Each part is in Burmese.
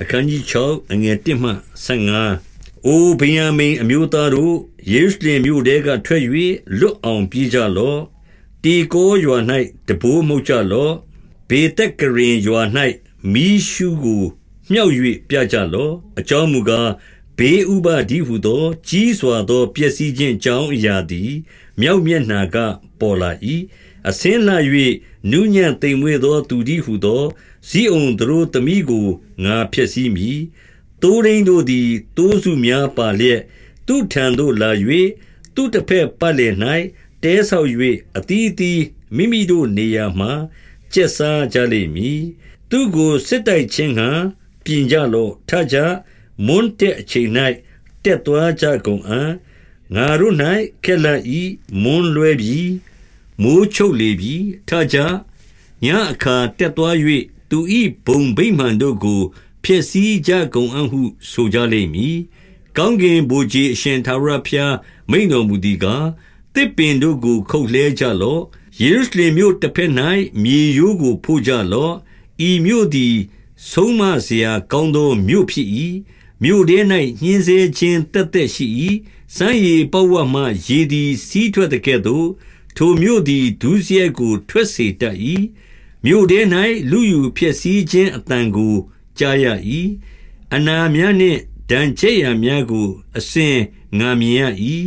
အခန်းကြီး6အငယ်1မှ15အိုဗိယံမိန်အမျိုးသားတို့ယေရုရှလင်မြို့တဲကထွက်၍လွတ်အောင်ပြေးကြလော့တီကိုရွာ၌တဘိုးမှုတ်ကြလော့ဘေတက်ကရင်ရွာ၌မီးရှုကိုမြောက်၍ပြကြလော့အကြောင်းမူကားဘေးဥပါဒီဟုသောကြီးစွာသောပျက်စီးခြင်းကြောင်းအရာသည်မြောက်မျက်နှာကပေါ်လာ၏ အစင်းလာ၍နူးညံ့သိမ်မွေ့သောသူသည်ဟုသောဇိအုန်သူတို့သမီးကိုငါဖျက်ဆီးမည်တိုးရင်းတို့သည်တိုးစုများပါလျက်သူထံသို့လာ၍သူတစ်ဖက်ပတ်လည်၌တဲဆောက်၍အတီးတီမိမိတို့နေရာမှကျက်စားကြလိမ့်မည်သူကိုစစ်တိုက်ခြင်းဟံပြင်ကြလော့ထကြမွန်းတဲ့အချိန်၌တက်သွားကြကုန်အံ့ငါတို့၌ခက်လက်ဤမွန်းလွဲပြီး မိုးချုပ်လေပြီထကြညအခါတက်သွား၍သူဤဘုံဗိမှန်တို့ကိုဖျက်ဆီးကြကုန်အံ့ဟု ဆိုကြလိမ့်မည်ကောင်းကင်ဘုရားအရှင်သာရဖျားမိန်တော်မူသည်ကားတစ်ပင်တို့ကိုခုတ်လဲကြလော့ယေရုရှလင်မြို့တစ်ဖက်၌မြေရိုးကိုဖို့ကြလော့ဤမြို့သည်ဆုံးမစရာကောင်းသောမြို့ဖြစ်၏မြို့ထဲ၌ညှင်းဆဲခြင်းတက်တက်ရှိ၏စံရီပဝတ်မှရေသည်စီးထွက်တဲ့ကဲ့သို့ ထိုမြို့သည်ဒုစရိုက်ကို ထွက်စေတတ်၏မြို့ထဲ၌လူယူဖြစ်စည်းခြင်းအတန်ကိုကြားရ၏အနာများနှင့်ဒဏ်ချက်ရများကို အစဉ်ငာမြင်ရ၏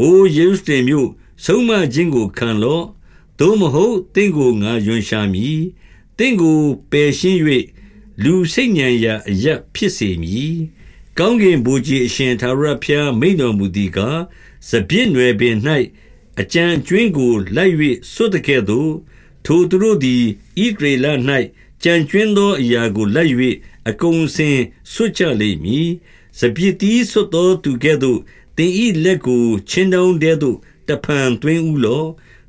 အိုယေရုရှလင်မြို့ဆုံးမခြင်းကိုခံလော့သို့မဟုတ်တင့်ကိုငါယွန်ရှာမည်တင့်ကိုပယ်ရှင်း၍လူစိတ်ညံရာအရက်ဖြစ်စေမည်ကောင်းကင်ဘုရားအရှင်သာရဖျားမိန်တော်မူသည်ကားစပြည့်နွယ်ပင်၌ အကြံကျွင်းကိုလိုက်၍စွတ်တကဲ့သို့ထိုသူတို့သည်ဣဒရေလ၌ကြံကျွင်းသောအရာကိုလိုက်၍အကုန်စင်စွတ်ကြလိမ့်မည်စပြည့်တီးစွတ်သောသူကဲ့သို့တင်ဤလက်ကိုချင်းတုံးတဲ့သို့တဖန်သွင်းဥလော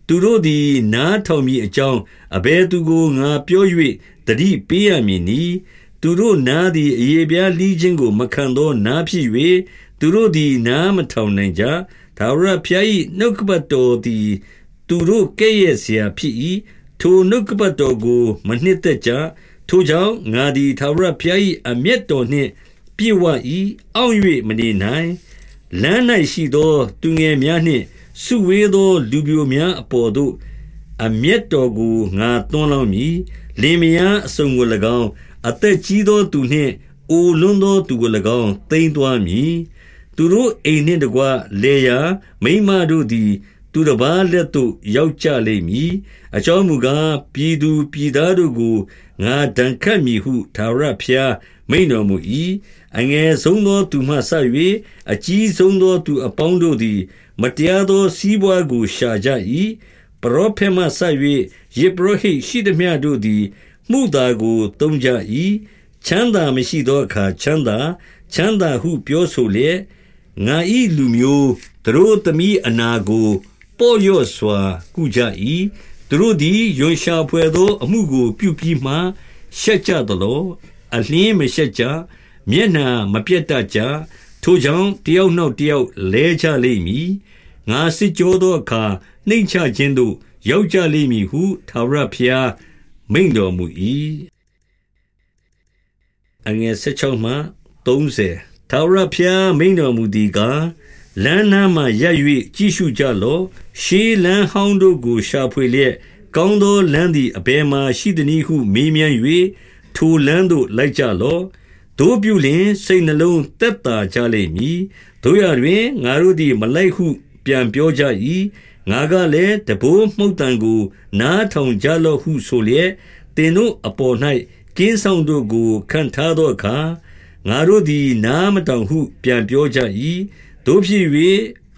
သူတို့သည်နားထောင်မိအကြောင်းအဘဲသူကိုငါပြော၍တတိပေးရမည်နီသူတို့နားသည်အေပြားလီးခြင်းကိုမခံသောနားဖြစ်၍သူတို့သည်နားမထောင်နိုင်ကြ ဒါဝရဖျား၏နှုတ်ကပတ်တော်သည်သူတို့ကဲ့ရဲ့เสียဖြစ်၏ထိုနှုတ်ကပတ်တော်ကိုမနှစ်သက်ကြထိုကြောင့်ငါသည်သာဝရဖျား၏အမျက်တော်နှင့်ပြည့်ဝ၏အောင့်၍မနေနိုင်လမ်း၌ရှိသောသူငယ်များနှင့်စုဝေးသောလူပြိုများအပေါ်သို့အမျက်တော်ကိုငါသွန်းလောင်းမည်လင်မယားအစုံကို၎င်းအသက်ကြီးသောသူနှင့်အိုလွန်းသောသူကို၎င်းတိမ့်သွားမည် သူတို့အိမ်နှင့်တကွလေယာမိမတို့သည် သူတစ်ပါးလက်သို့ရောက်ကြလိမ့်မည်အကြောင်းမူကားပြည်သူပြည်သားတို့ကိုငါဒဏ်ခတ်မည်ဟုသာရဖျားမိန်တော်မူ၏အငယ်ဆုံးသောသူမှဆ၍အကြီးဆုံးသောသူအပေါင်းတို့သည် မတရားသောစီးပွားကိုရှာကြ၏ပရောဖက်မှဆ၍ယေဘရဟိရှိသည်မြတို့သည်မှုသာကိုတုံးကြ၏ချမ်းသာမရှိသောအခါချမ်းသာချမ်းသာဟုပြောဆိုလျက် ငါဤလူမျိုးသူတို့သမီးအနာကိုပေါ့လျော့စွာကုကြ၏သူတို့သည်ယွန်ရှာဖွယ်သော အမှုကို ပြုပြီးမှရှက်ကြသလိုအလင်းမရှက်ကြမျက်နှာမပြတ်တတ်ကြထိုကြောင့်တယောက်နောက်တယောက်လဲကြလိမ့်မည်ငါစစ်ကြောသောအခါနှိမ့်ချခြင်းသို့ရောက်ကြလိမ့်မည်ဟုသာရဖျားမိန်တော်မူ၏အငယ်16မှ30 သာရဖျားမိန်တော်မူသည်ကားလမ်းနားမှရပ်၍ကြည့်ရှုကြလော့ရှေးလမ်းဟောင်းတို့ကိုရှာဖွေလျက်ကောင်းသောလမ်းသည်အဘယ်မှရှိသနည်းဟုမေးမြန်း၍ထိုလမ်းသို့လိုက်ကြလော့တို့ပြုလျင်စိတ်နှလုံးတက်တာကြလိမ့်မည်တို့ရတွင်ငါတို့သည်မလိုက်ဟု ပြန်ပြောကြ၏ငါကလည်းတဘိုးမှုတ်တံကို နားထောင်ကြလော့ဟုဆိုလျက်တင်တို့အပေါ်၌ကင်းဆောင်တို့ကိုခံထားသောအခါ ငါတို့သည် နားမတောင်ဟု ပြန်ပြောကြ၏တို့ဖြစ်၍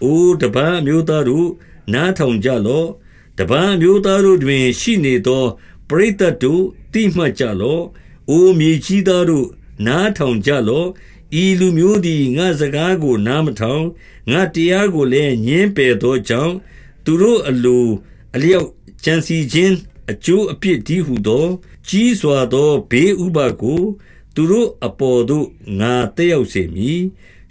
အိုတပန်းမျိုးသားတို့ နားထောင်ကြလော့ တပန်းမျိုးသားတို့တွင် ရှိနေသော ပရိသတ်တို့တိမှတ်ကြလော့ အိုမြေကြီးသားတို့ နားထောင်ကြလော့ ဤလူမျိုးသည် ငါစကားကို နားမထောင် ငါတရားကိုလည်းညင်းပယ်သောကြောင့် သူတို့အလိုအလျောက် ကြံစီခြင်း အကျိုးအပြစ်ဒီဟုသော ကြီးစွာသော ဘေးဥပါကို သူတို့အပေါ်သို့ငါတက်ရောက်စေမည်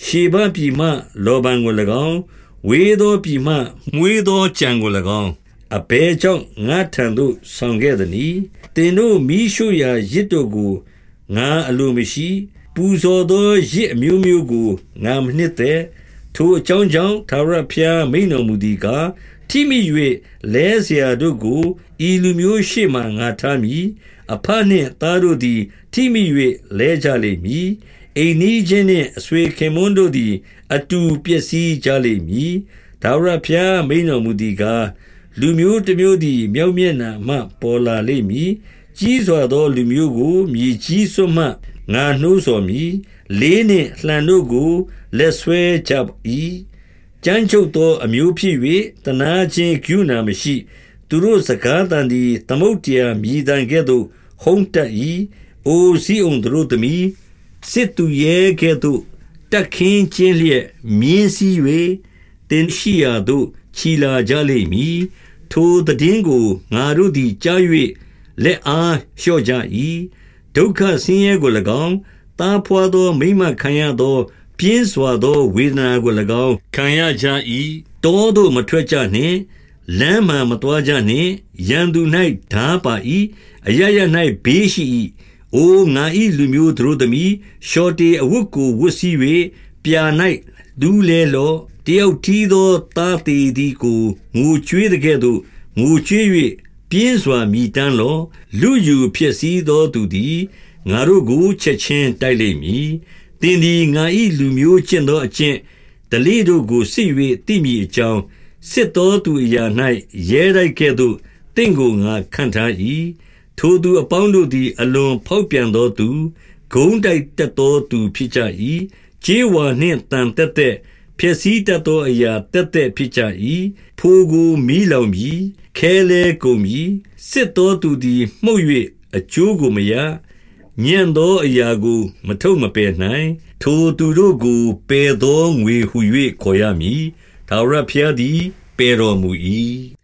ရှေဘပြည်မှလောဘံကို၎င်းဝေသောပြည်မှမွေးသောကြံကို၎င်းအဘဲကြောင့်ငါထံသို့ဆောင်ခဲ့သည်နီတင်တို့မိရှုရာရစ်တို့ကိုငါအလိုမရှိပပူဇော်သောရစ်အမျိုးမျိုးကိုငါမနှစ်သက်ထိုအကြောင်းကြောင့်သာရဖျားမိန်တော်မူသည်ကား ထိမိ၍လဲเสียတို့ကိုဤလူမျိုးရှေ့မှငါထားမည်အဖနှင့်သားတို့သည် ထိမိ၍လဲကြလိမ့်မည်အိမ်နီးချင်းနှင့်အဆွေခင်မွန်းတို့သည် အတူပျက်စီးကြလိမ့်မည်ဒါဝရဖျားမိန်တော်မူသည်ကားလူမျိုးတစ်မျိုးသည်မြောက်မျက်နှာမှပေါ်လာလိမ့်မည်ကြီးစွာသောလူမျိုးကိုမြေကြီးစွမှငါနှိုးဆော်မည်လေးနှင့်လှန်တို့ကိုလက်ဆွဲကြ၏ ကြမ်းချုပ်သောအမျိုးဖြစ်၍တနာချင်းကျူနာမရှိ သူတို့စကားတန်သည်သမုတ်တရားမြည်တန်ကဲ့သို့ ဟုံးတက်၏အိုစီအောင်တို့သမီးစစ်သူရဲ့ကဲ့သို့တက်ခင်းချင်းလျက်မြင်းစည်း၍တင်ရှိရာသို့ခြီလာကြလိမ့်မည်ထိုတည်င်းကိုငါတို့သည်ကြား၍လက်အားလျှော့ကြ၏ဒုက္ခဆင်းရဲကို၎င်းတားဖွာသောမိမခံရသော ပြင်းစွာသောဝေဒနာကို၎င်း ခံရကြ၏တောသို့မထွက်ကြနှင့်လမ်းမှမတွားကြနှင့်ရန်သူ၌ဓာပါ၏အရရ၌ဘေးရှိ၏အိုငါ၏လူမျိုးတို့သမီးရှောတေအဝတ်ကိုဝတ်စည်း၍ပြာ၌လူလဲလောတယောက်ထီးသောသားသေးသည်ကိုငိုကြွေးတဲ့ကဲ့သို့ငိုကြွေး၍ပြင်းစွာမြည်တမ်းလောလူယူဖြစ်စည်းသောသူသည်ငါတို့ကိုချက်ချင်းတိုက်လိမ့်မည်။ သင်သည်ငါ၏လူမျိုးကျင့်သောအကျင့်ဓလေ့တို့ကိုစစ်၍သိမည်အကြောင်းစစ်သောသူအရာ၌ရဲတိုက်ကဲ့သို့တင့်ကိုငါခံထား၏။ထိုသူအပေါင်းတို့သည် အလွန်ဖောက်ပြန်သောသူဂုံးတိုက်တက်သောသူဖြစ်ကြ၏။ခြေဝါနှင့်တန်တက်တဲ့ဖြစ်စည်းတတ်သောအရာတက်တဲ့ဖြစ်ကြ၏။ဖိုကိုမီးလောင်ပြီးခဲလဲကုန်ပြီးစစ်သောသူသည်မှုတ်၍အကျိုးကိုမရ ညံ့သောအရာကိုမထုတ်မပယ်နိုင်ထိုသူတို့ကိုပယ်သောငွေဟု၍ခေါ်ရမည်ထာဝရဘုရားသည်ပယ်တော်မူ၏